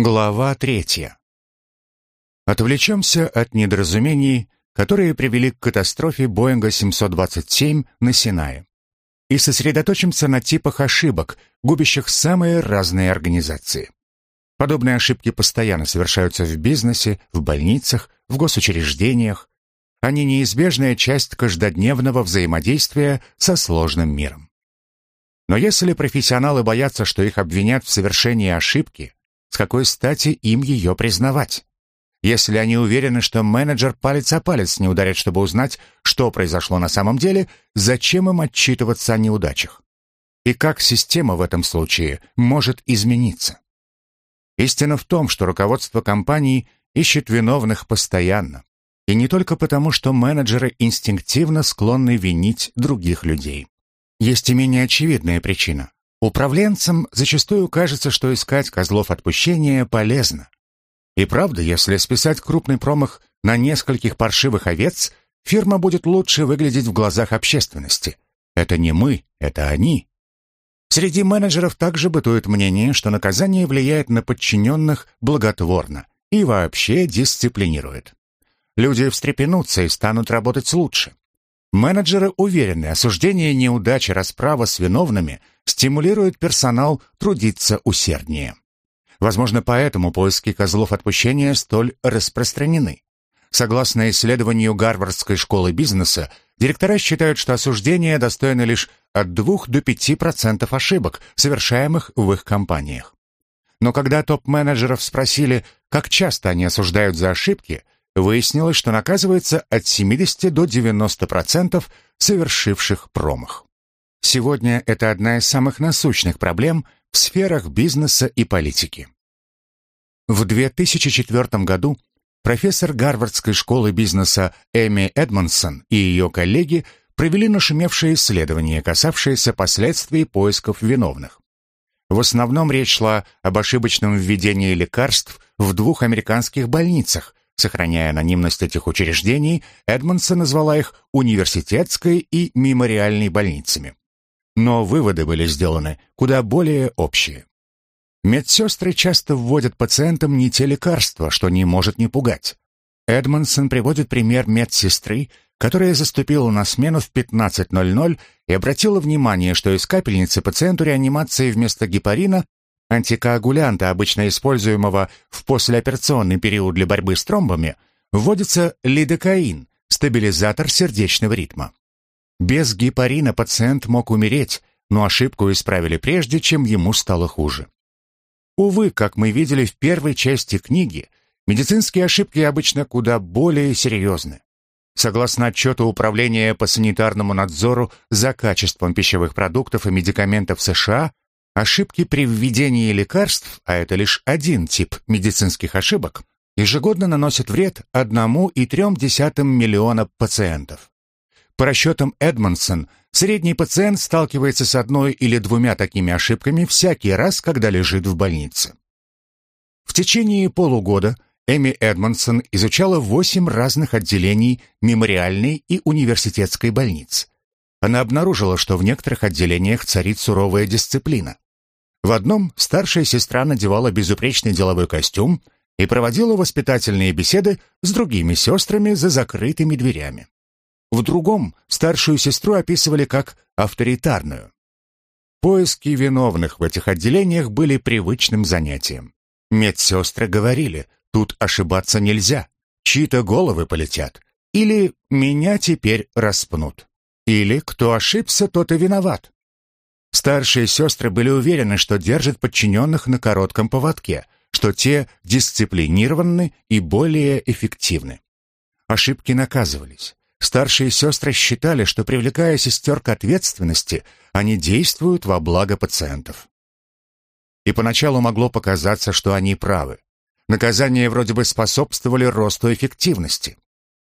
Глава третья. Отвлечемся от недоразумений, которые привели к катастрофе Боинга 727 на Синае, и сосредоточимся на типах ошибок, губящих самые разные организации. Подобные ошибки постоянно совершаются в бизнесе, в больницах, в госучреждениях. Они неизбежная часть каждодневного взаимодействия со сложным миром. Но если профессионалы боятся, что их обвинят в совершении ошибки, с какой стати им ее признавать? Если они уверены, что менеджер палец о палец не ударит, чтобы узнать, что произошло на самом деле, зачем им отчитываться о неудачах? И как система в этом случае может измениться? Истина в том, что руководство компании ищет виновных постоянно. И не только потому, что менеджеры инстинктивно склонны винить других людей. Есть и менее очевидная причина. Управленцам зачастую кажется, что искать козлов отпущения полезно. И правда, если списать крупный промах на нескольких паршивых овец, фирма будет лучше выглядеть в глазах общественности. Это не мы, это они. Среди менеджеров также бытует мнение, что наказание влияет на подчиненных благотворно и вообще дисциплинирует. Люди встрепенутся и станут работать лучше. Менеджеры уверены, осуждение неудачи, расправа с виновными стимулирует персонал трудиться усерднее. Возможно, поэтому поиски козлов отпущения столь распространены. Согласно исследованию Гарвардской школы бизнеса, директора считают, что осуждение достойно лишь от 2 до 5% ошибок, совершаемых в их компаниях. Но когда топ-менеджеров спросили, как часто они осуждают за ошибки – выяснилось, что наказывается от 70 до 90% совершивших промах. Сегодня это одна из самых насущных проблем в сферах бизнеса и политики. В 2004 году профессор Гарвардской школы бизнеса Эми Эдмонсон и ее коллеги провели нашумевшее исследование, касавшееся последствий поисков виновных. В основном речь шла об ошибочном введении лекарств в двух американских больницах, Сохраняя анонимность этих учреждений, Эдмонсон назвала их университетской и мемориальной больницами. Но выводы были сделаны куда более общие. Медсестры часто вводят пациентам не те лекарства, что не может не пугать. Эдмонсон приводит пример медсестры, которая заступила на смену в 15.00 и обратила внимание, что из капельницы пациенту реанимации вместо гепарина антикоагулянта, обычно используемого в послеоперационный период для борьбы с тромбами, вводится лидокаин, стабилизатор сердечного ритма. Без гепарина пациент мог умереть, но ошибку исправили прежде, чем ему стало хуже. Увы, как мы видели в первой части книги, медицинские ошибки обычно куда более серьезны. Согласно отчету Управления по санитарному надзору за качеством пищевых продуктов и медикаментов США, Ошибки при введении лекарств, а это лишь один тип медицинских ошибок, ежегодно наносят вред 1,3 миллиона пациентов. По расчетам Эдмонсон, средний пациент сталкивается с одной или двумя такими ошибками всякий раз, когда лежит в больнице. В течение полугода Эми Эдмонсон изучала восемь разных отделений мемориальной и университетской больниц. Она обнаружила, что в некоторых отделениях царит суровая дисциплина. В одном старшая сестра надевала безупречный деловой костюм и проводила воспитательные беседы с другими сестрами за закрытыми дверями. В другом старшую сестру описывали как авторитарную. Поиски виновных в этих отделениях были привычным занятием. Медсестры говорили, тут ошибаться нельзя, чьи-то головы полетят, или меня теперь распнут, или кто ошибся, тот и виноват. Старшие сестры были уверены, что держат подчиненных на коротком поводке, что те дисциплинированы и более эффективны. Ошибки наказывались. Старшие сестры считали, что, привлекая сестер к ответственности, они действуют во благо пациентов. И поначалу могло показаться, что они правы. Наказания вроде бы способствовали росту эффективности.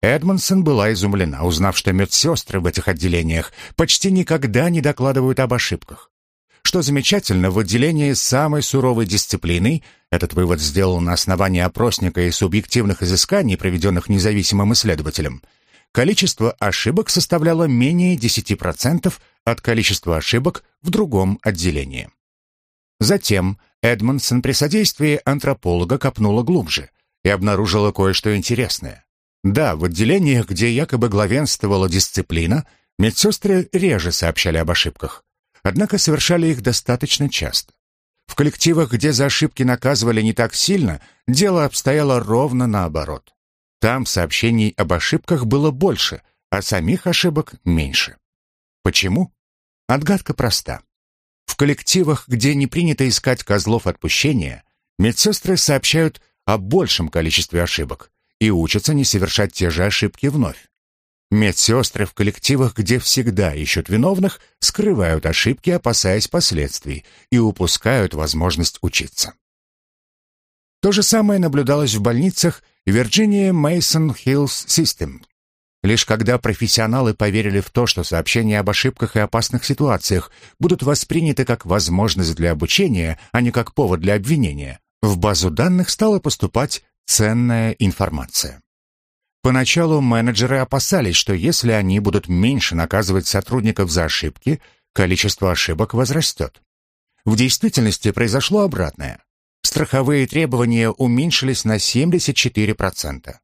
Эдмонсон была изумлена, узнав, что медсестры в этих отделениях почти никогда не докладывают об ошибках. Что замечательно, в отделении самой суровой дисциплиной, этот вывод сделал на основании опросника и субъективных изысканий, проведенных независимым исследователем, количество ошибок составляло менее 10% от количества ошибок в другом отделении. Затем Эдмонсон при содействии антрополога копнула глубже и обнаружила кое-что интересное. Да, в отделениях, где якобы главенствовала дисциплина, медсестры реже сообщали об ошибках, однако совершали их достаточно часто. В коллективах, где за ошибки наказывали не так сильно, дело обстояло ровно наоборот. Там сообщений об ошибках было больше, а самих ошибок меньше. Почему? Отгадка проста. В коллективах, где не принято искать козлов отпущения, медсестры сообщают о большем количестве ошибок и учатся не совершать те же ошибки вновь. Медсестры в коллективах, где всегда ищут виновных, скрывают ошибки, опасаясь последствий, и упускают возможность учиться. То же самое наблюдалось в больницах Virginia Mason Hills System, Лишь когда профессионалы поверили в то, что сообщения об ошибках и опасных ситуациях будут восприняты как возможность для обучения, а не как повод для обвинения, в базу данных стала поступать ценная информация. Поначалу менеджеры опасались, что если они будут меньше наказывать сотрудников за ошибки, количество ошибок возрастет. В действительности произошло обратное. Страховые требования уменьшились на 74%.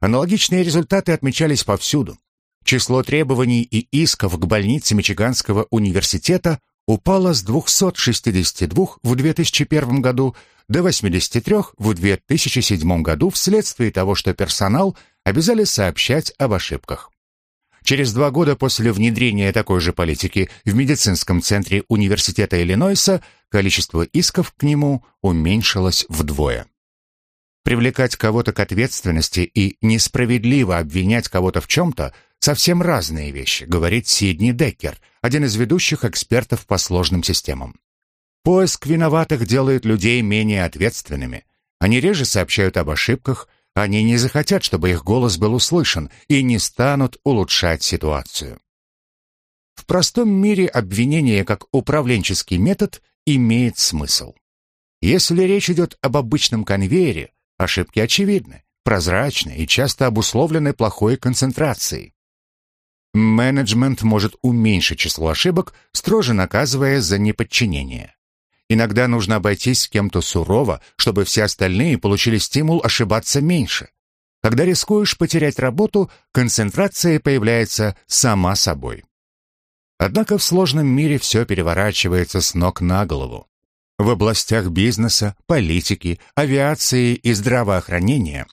Аналогичные результаты отмечались повсюду. Число требований и исков к больнице Мичиганского университета упало с 262 в 2001 году до 83 в 2007 году вследствие того, что персонал обязали сообщать об ошибках. Через два года после внедрения такой же политики в медицинском центре Университета Иллинойса количество исков к нему уменьшилось вдвое. Привлекать кого-то к ответственности и несправедливо обвинять кого-то в чем-то – совсем разные вещи, говорит Сидни Деккер, один из ведущих экспертов по сложным системам. Поиск виноватых делает людей менее ответственными. Они реже сообщают об ошибках, они не захотят, чтобы их голос был услышан, и не станут улучшать ситуацию. В простом мире обвинение как управленческий метод имеет смысл. Если речь идет об обычном конвейере, Ошибки очевидны, прозрачны и часто обусловлены плохой концентрацией. Менеджмент может уменьшить число ошибок, строже наказывая за неподчинение. Иногда нужно обойтись с кем-то сурово, чтобы все остальные получили стимул ошибаться меньше. Когда рискуешь потерять работу, концентрация появляется сама собой. Однако в сложном мире все переворачивается с ног на голову. В областях бизнеса, политики, авиации и здравоохранения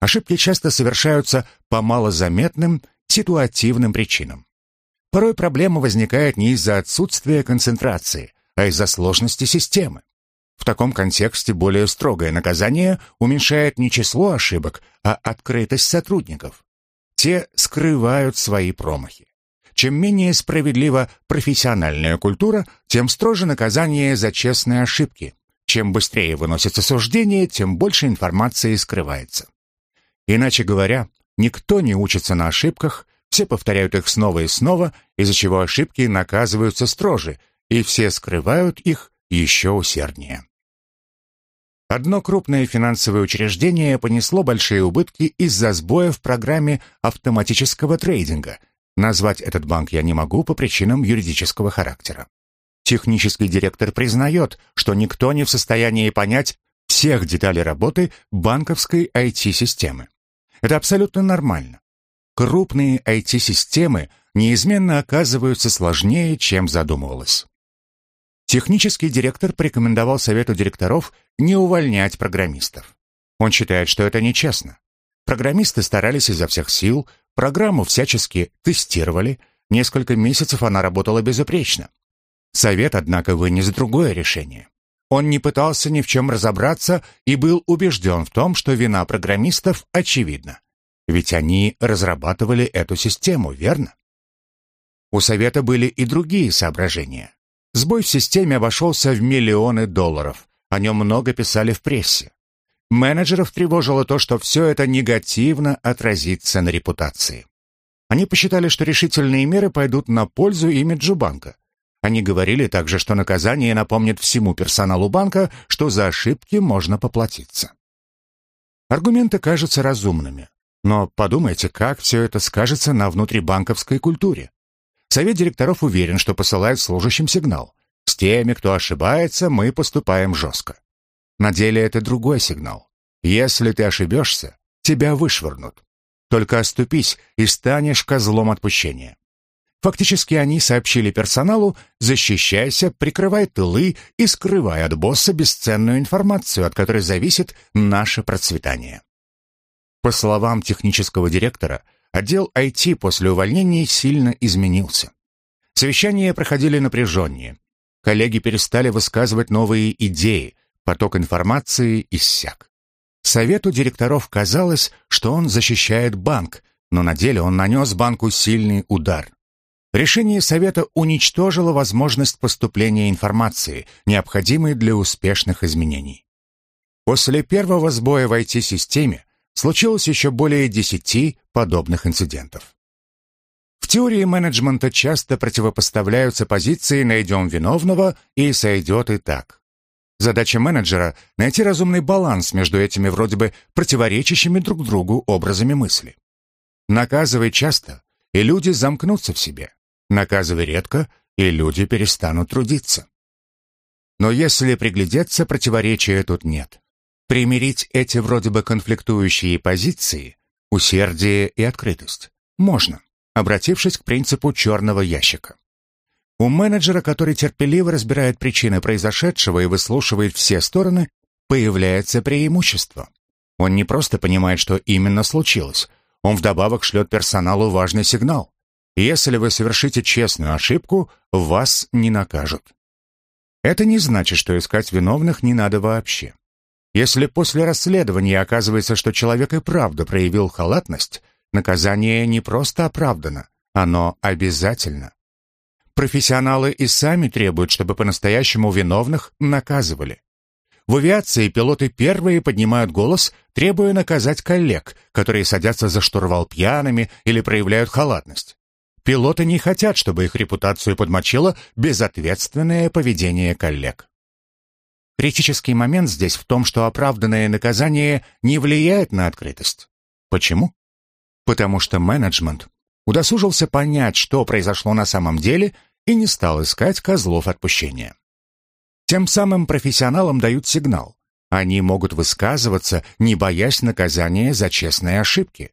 ошибки часто совершаются по малозаметным, ситуативным причинам. Порой проблема возникает не из-за отсутствия концентрации, а из-за сложности системы. В таком контексте более строгое наказание уменьшает не число ошибок, а открытость сотрудников. Те скрывают свои промахи. Чем менее справедлива профессиональная культура, тем строже наказание за честные ошибки. Чем быстрее выносится суждение, тем больше информации скрывается. Иначе говоря, никто не учится на ошибках, все повторяют их снова и снова, из-за чего ошибки наказываются строже, и все скрывают их еще усерднее. Одно крупное финансовое учреждение понесло большие убытки из-за сбоя в программе автоматического трейдинга, Назвать этот банк я не могу по причинам юридического характера. Технический директор признает, что никто не в состоянии понять всех деталей работы банковской IT-системы. Это абсолютно нормально. Крупные IT-системы неизменно оказываются сложнее, чем задумывалось. Технический директор порекомендовал совету директоров не увольнять программистов. Он считает, что это нечестно. Программисты старались изо всех сил, Программу всячески тестировали, несколько месяцев она работала безупречно. Совет, однако, вынес другое решение. Он не пытался ни в чем разобраться и был убежден в том, что вина программистов очевидна. Ведь они разрабатывали эту систему, верно? У Совета были и другие соображения. Сбой в системе обошелся в миллионы долларов. О нем много писали в прессе. Менеджеров тревожило то, что все это негативно отразится на репутации. Они посчитали, что решительные меры пойдут на пользу имиджу банка. Они говорили также, что наказание напомнит всему персоналу банка, что за ошибки можно поплатиться. Аргументы кажутся разумными, но подумайте, как все это скажется на внутрибанковской культуре. Совет директоров уверен, что посылает служащим сигнал. С теми, кто ошибается, мы поступаем жестко. На деле это другой сигнал. Если ты ошибешься, тебя вышвырнут. Только оступись и станешь козлом отпущения. Фактически они сообщили персоналу «защищайся, прикрывай тылы и скрывай от босса бесценную информацию, от которой зависит наше процветание». По словам технического директора, отдел IT после увольнения сильно изменился. Совещания проходили напряженнее. Коллеги перестали высказывать новые идеи, поток информации иссяк. Совету директоров казалось, что он защищает банк, но на деле он нанес банку сильный удар. Решение Совета уничтожило возможность поступления информации, необходимой для успешных изменений. После первого сбоя в IT-системе случилось еще более десяти подобных инцидентов. В теории менеджмента часто противопоставляются позиции «найдем виновного» и «сойдет и так». Задача менеджера — найти разумный баланс между этими вроде бы противоречащими друг другу образами мысли. Наказывай часто, и люди замкнутся в себе. Наказывай редко, и люди перестанут трудиться. Но если приглядеться, противоречия тут нет. Примирить эти вроде бы конфликтующие позиции, усердие и открытость, можно, обратившись к принципу черного ящика. У менеджера, который терпеливо разбирает причины произошедшего и выслушивает все стороны, появляется преимущество. Он не просто понимает, что именно случилось, он вдобавок шлет персоналу важный сигнал. Если вы совершите честную ошибку, вас не накажут. Это не значит, что искать виновных не надо вообще. Если после расследования оказывается, что человек и правда проявил халатность, наказание не просто оправдано, оно обязательно. Профессионалы и сами требуют, чтобы по-настоящему виновных наказывали. В авиации пилоты первые поднимают голос, требуя наказать коллег, которые садятся за штурвал пьяными или проявляют халатность. Пилоты не хотят, чтобы их репутацию подмочило безответственное поведение коллег. Критический момент здесь в том, что оправданное наказание не влияет на открытость. Почему? Потому что менеджмент удосужился понять, что произошло на самом деле, и не стал искать козлов отпущения. Тем самым профессионалам дают сигнал. Они могут высказываться, не боясь наказания за честные ошибки.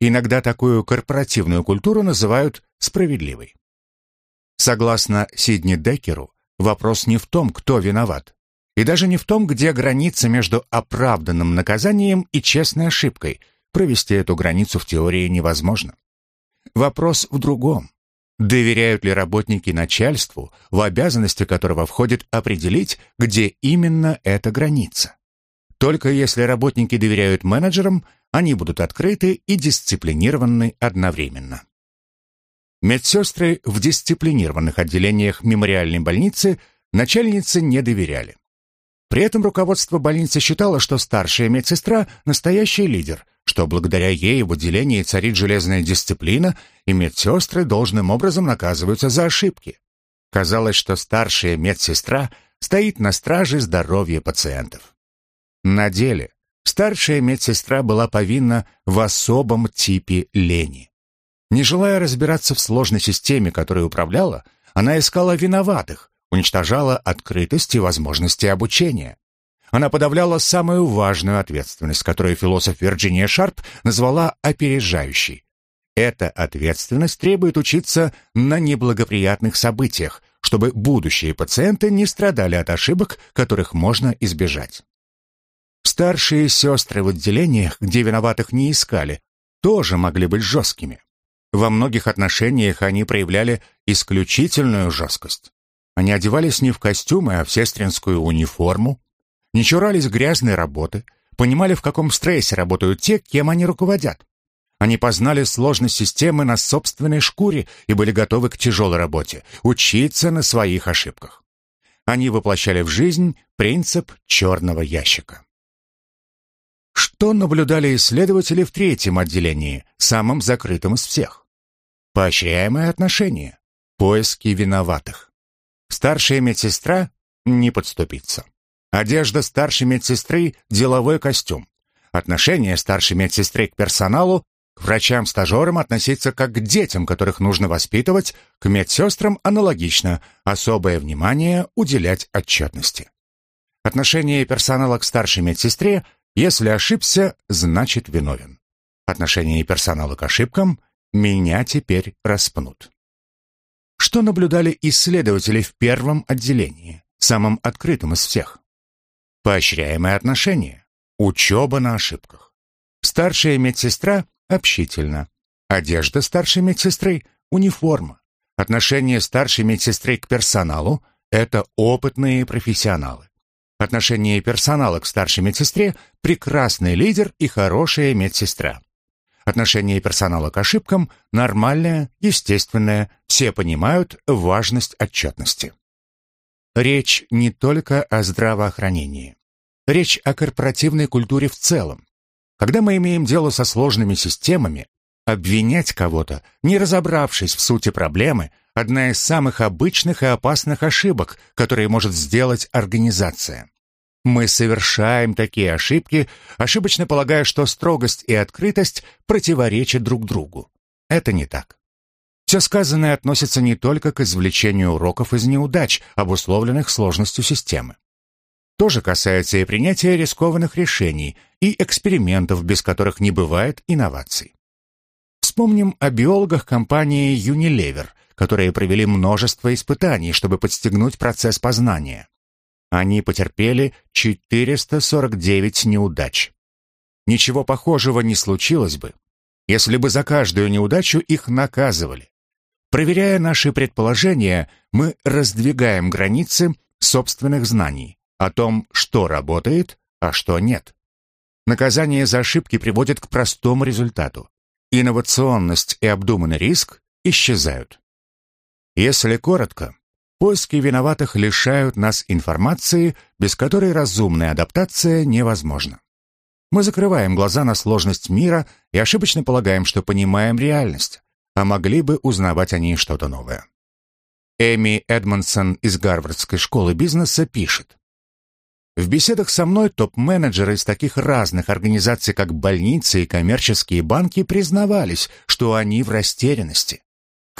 Иногда такую корпоративную культуру называют справедливой. Согласно Сидни Деккеру, вопрос не в том, кто виноват, и даже не в том, где граница между оправданным наказанием и честной ошибкой. Провести эту границу в теории невозможно. Вопрос в другом. Доверяют ли работники начальству, в обязанности которого входит определить, где именно эта граница? Только если работники доверяют менеджерам, они будут открыты и дисциплинированы одновременно. Медсестры в дисциплинированных отделениях мемориальной больницы начальницы не доверяли. При этом руководство больницы считало, что старшая медсестра – настоящий лидер, что благодаря ей в отделении царит железная дисциплина, и медсестры должным образом наказываются за ошибки. Казалось, что старшая медсестра стоит на страже здоровья пациентов. На деле старшая медсестра была повинна в особом типе лени. Не желая разбираться в сложной системе, которой управляла, она искала виноватых, уничтожала открытость и возможности обучения. Она подавляла самую важную ответственность, которую философ Вирджиния Шарп назвала опережающей. Эта ответственность требует учиться на неблагоприятных событиях, чтобы будущие пациенты не страдали от ошибок, которых можно избежать. Старшие сестры в отделениях, где виноватых не искали, тоже могли быть жесткими. Во многих отношениях они проявляли исключительную жесткость. Они одевались не в костюмы, а в сестринскую униформу, не чурались грязной работы, понимали, в каком стрессе работают те, кем они руководят. Они познали сложность системы на собственной шкуре и были готовы к тяжелой работе, учиться на своих ошибках. Они воплощали в жизнь принцип черного ящика. Что наблюдали исследователи в третьем отделении, самом закрытом из всех? Поощряемое отношение, поиски виноватых. Старшая медсестра не подступится. Одежда старшей медсестры – деловой костюм. Отношение старшей медсестры к персоналу К врачам-стажерам относиться как к детям, которых нужно воспитывать, к медсестрам аналогично, особое внимание уделять отчетности. Отношение персонала к старшей медсестре, если ошибся, значит виновен. Отношение персонала к ошибкам меня теперь распнут. Что наблюдали исследователи в первом отделении, самом открытом из всех? Поощряемое отношение, учеба на ошибках. Старшая медсестра общительна. Одежда старшей медсестры – униформа. Отношение старшей медсестры к персоналу – это опытные профессионалы. Отношение персонала к старшей медсестре – прекрасный лидер и хорошая медсестра. Отношение персонала к ошибкам нормальное, естественное, все понимают важность отчетности. Речь не только о здравоохранении. Речь о корпоративной культуре в целом. Когда мы имеем дело со сложными системами, обвинять кого-то, не разобравшись в сути проблемы, одна из самых обычных и опасных ошибок, которые может сделать организация. Мы совершаем такие ошибки, ошибочно полагая, что строгость и открытость противоречат друг другу. Это не так. Все сказанное относится не только к извлечению уроков из неудач, обусловленных сложностью системы. То же касается и принятия рискованных решений и экспериментов, без которых не бывает инноваций. Вспомним о биологах компании Unilever, которые провели множество испытаний, чтобы подстегнуть процесс познания. Они потерпели 449 неудач. Ничего похожего не случилось бы, если бы за каждую неудачу их наказывали. Проверяя наши предположения, мы раздвигаем границы собственных знаний о том, что работает, а что нет. Наказание за ошибки приводит к простому результату. Инновационность и обдуманный риск исчезают. Если коротко, Поиски виноватых лишают нас информации, без которой разумная адаптация невозможна. Мы закрываем глаза на сложность мира и ошибочно полагаем, что понимаем реальность, а могли бы узнавать о ней что-то новое. Эми Эдмонсон из Гарвардской школы бизнеса пишет. В беседах со мной топ-менеджеры из таких разных организаций, как больницы и коммерческие банки, признавались, что они в растерянности.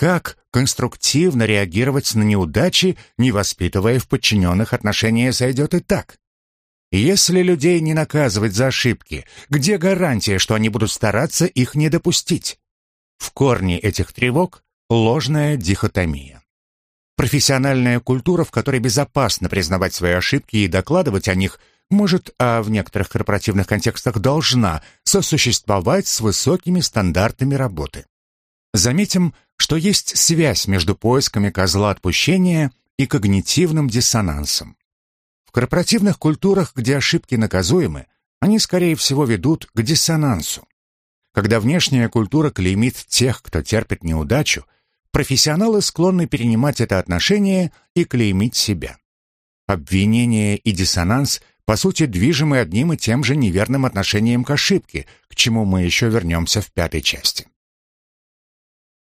Как конструктивно реагировать на неудачи, не воспитывая в подчиненных отношения сойдет и так? Если людей не наказывать за ошибки, где гарантия, что они будут стараться их не допустить? В корне этих тревог ложная дихотомия. Профессиональная культура, в которой безопасно признавать свои ошибки и докладывать о них, может, а в некоторых корпоративных контекстах должна сосуществовать с высокими стандартами работы. Заметим, что есть связь между поисками козла отпущения и когнитивным диссонансом. В корпоративных культурах, где ошибки наказуемы, они, скорее всего, ведут к диссонансу. Когда внешняя культура клеймит тех, кто терпит неудачу, профессионалы склонны перенимать это отношение и клеймить себя. Обвинение и диссонанс, по сути, движимы одним и тем же неверным отношением к ошибке, к чему мы еще вернемся в пятой части.